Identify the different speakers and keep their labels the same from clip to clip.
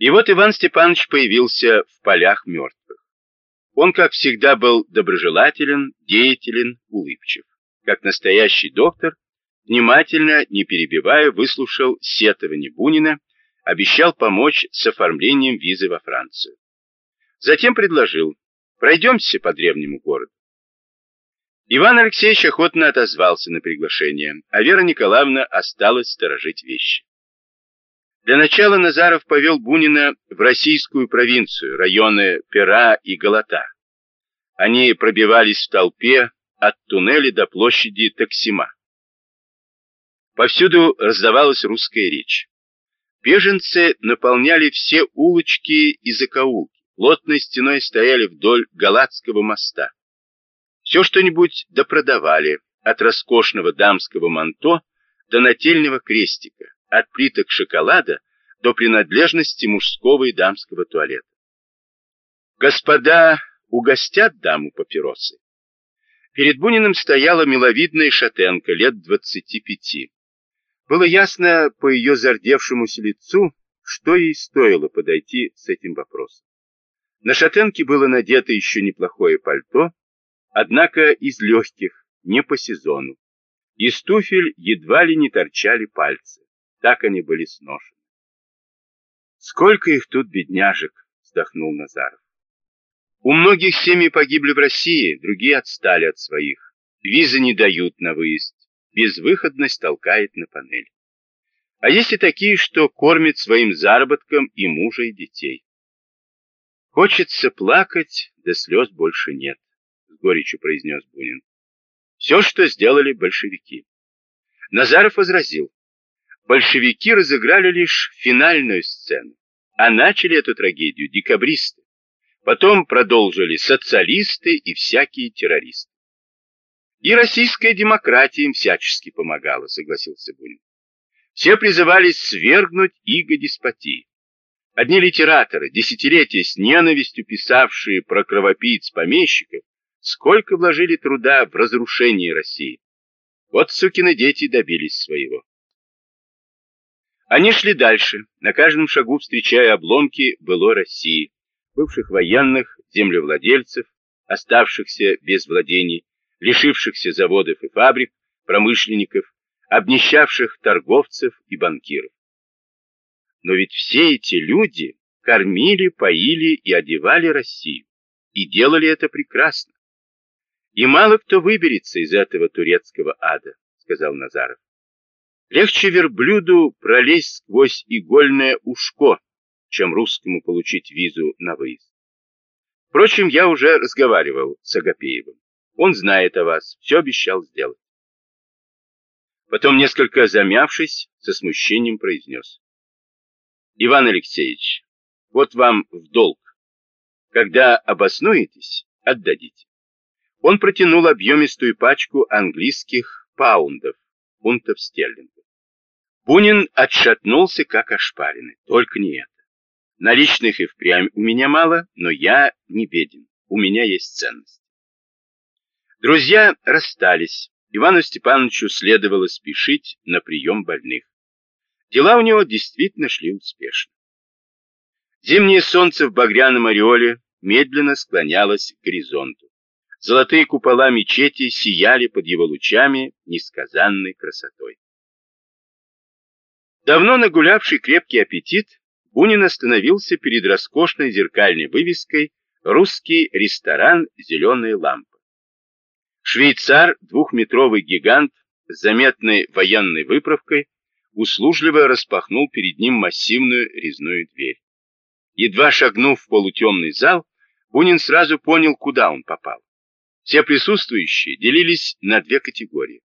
Speaker 1: И вот Иван Степанович появился в полях мертвых. Он, как всегда, был доброжелателен, деятелен, улыбчив. Как настоящий доктор, внимательно, не перебивая, выслушал сетование Бунина, обещал помочь с оформлением визы во Францию. Затем предложил, пройдемся по древнему городу. Иван Алексеевич охотно отозвался на приглашение, а Вера Николаевна осталась сторожить вещи. Для начала Назаров повел Бунина в российскую провинцию, районы Пера и Галата. Они пробивались в толпе от туннеля до площади Таксима. Повсюду раздавалась русская речь. Беженцы наполняли все улочки и закоулки, плотной стеной стояли вдоль Галатского моста. Все что-нибудь допродавали, от роскошного дамского манто до нательного крестика от плиток шоколада до принадлежности мужского и дамского туалета. Господа угостят даму папиросы. Перед Буниным стояла миловидная шатенка лет двадцати пяти. Было ясно по ее зардевшемуся лицу, что ей стоило подойти с этим вопросом. На шатенке было надето еще неплохое пальто, однако из легких, не по сезону. Из туфель едва ли не торчали пальцы. Так они были сношены. «Сколько их тут, бедняжек!» — вздохнул Назаров. «У многих семьи погибли в России, другие отстали от своих. Визы не дают на выезд, безвыходность толкает на панель. А есть и такие, что кормят своим заработком и мужа, и детей. Хочется плакать, да слез больше нет, — с горечью произнес Бунин. Все, что сделали большевики. Назаров возразил большевики разыграли лишь финальную сцену, а начали эту трагедию декабристы. Потом продолжили социалисты и всякие террористы. И российская демократия им всячески помогала, согласился Бунин. Все призывались свергнуть иго деспотии. Одни литераторы, десятилетия с ненавистью писавшие про кровопийц помещиков, сколько вложили труда в разрушение России. Вот сукины дети добились своего. Они шли дальше, на каждом шагу встречая обломки былой России, бывших военных, землевладельцев, оставшихся без владений, лишившихся заводов и фабрик, промышленников, обнищавших торговцев и банкиров. Но ведь все эти люди кормили, поили и одевали Россию, и делали это прекрасно. И мало кто выберется из этого турецкого ада, сказал Назаров. Легче верблюду пролезть сквозь игольное ушко, чем русскому получить визу на выезд. Впрочем, я уже разговаривал с Агапеевым. Он знает о вас, все обещал сделать. Потом, несколько замявшись, со смущением произнес. Иван Алексеевич, вот вам в долг. Когда обоснуетесь, отдадите. Он протянул объемистую пачку английских паундов, фунтов стерлингов. Бунин отшатнулся, как ошпаренный. Только не это. Наличных и впрямь у меня мало, но я не беден. У меня есть ценность. Друзья расстались. Ивану Степановичу следовало спешить на прием больных. Дела у него действительно шли успешно. Зимнее солнце в багряном ореоле медленно склонялось к горизонту. Золотые купола мечети сияли под его лучами несказанной красотой. Давно нагулявший крепкий аппетит, Бунин остановился перед роскошной зеркальной вывеской «Русский ресторан «Зеленая лампа». Швейцар, двухметровый гигант с заметной военной выправкой, услужливо распахнул перед ним массивную резную дверь. Едва шагнув в полутемный зал, Бунин сразу понял, куда он попал. Все присутствующие делились на две категории.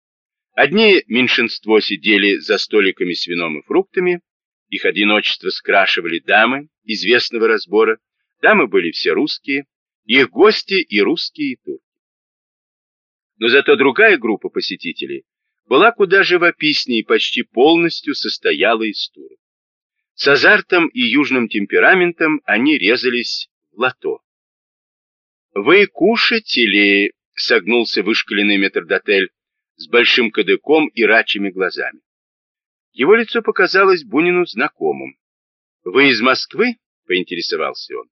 Speaker 1: Одни меньшинство сидели за столиками с вином и фруктами, их одиночество скрашивали дамы известного разбора, дамы были все русские, их гости и русские, и турки. Но зато другая группа посетителей была куда живописнее и почти полностью состояла из турок. С азартом и южным темпераментом они резались в лото. «Вы кушать или...» — согнулся вышкаленный метрдотель с большим кадыком и рачьими глазами. Его лицо показалось Бунину знакомым. Вы из Москвы? Поинтересовался он.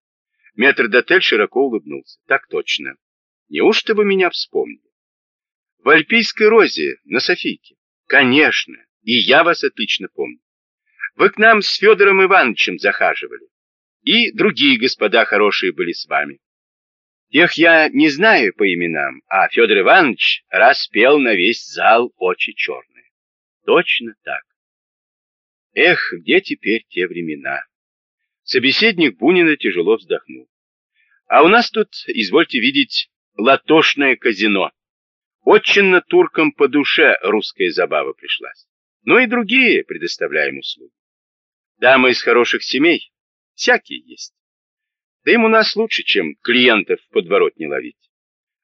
Speaker 1: Метрдотель широко улыбнулся. Так точно. Неужто вы меня вспомнили? В Альпийской розе, на Софийке. Конечно, и я вас отлично помню. Вы к нам с Федором Ивановичем захаживали. И другие господа хорошие были с вами. Тех я не знаю по именам, а Федор Иванович распел на весь зал очи черные. Точно так. Эх, где теперь те времена? Собеседник Бунина тяжело вздохнул. А у нас тут, извольте видеть, латошное казино. Очень туркам по душе русская забава пришлась. Ну и другие предоставляем услуги. Дамы из хороших семей, всякие есть. Да им у нас лучше, чем клиентов в подворотне ловить.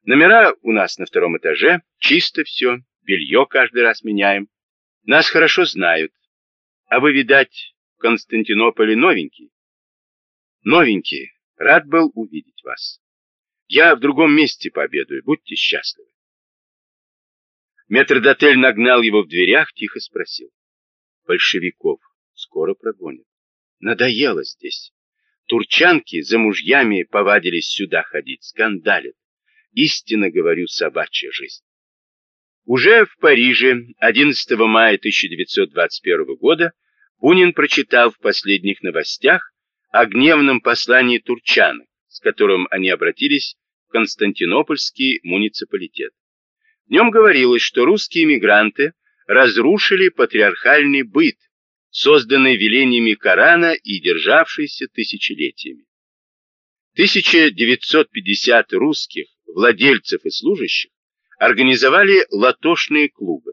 Speaker 1: Номера у нас на втором этаже, чисто все, белье каждый раз меняем. Нас хорошо знают. А вы, видать, в Константинополе новенький? Новенький, рад был увидеть вас. Я в другом месте пообедаю, будьте счастливы. Метрдотель нагнал его в дверях, тихо спросил. Большевиков скоро прогонят. Надоело здесь. Турчанки за мужьями повадились сюда ходить, скандалят. Истинно говорю, собачья жизнь. Уже в Париже 11 мая 1921 года Бунин прочитал в последних новостях о гневном послании турчанок, с которым они обратились в Константинопольский муниципалитет. В нем говорилось, что русские мигранты разрушили патриархальный быт, созданный велениями Корана и державшийся тысячелетиями. 1950 русских, владельцев и служащих, организовали латошные клубы.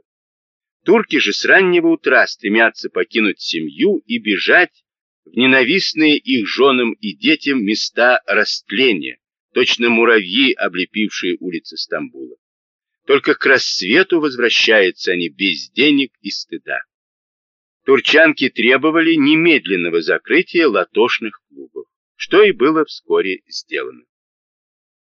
Speaker 1: Турки же с раннего утра стремятся покинуть семью и бежать в ненавистные их женам и детям места растления, точно муравьи, облепившие улицы Стамбула. Только к рассвету возвращаются они без денег и стыда турчанки требовали немедленного закрытия латошных клубов, что и было вскоре сделано.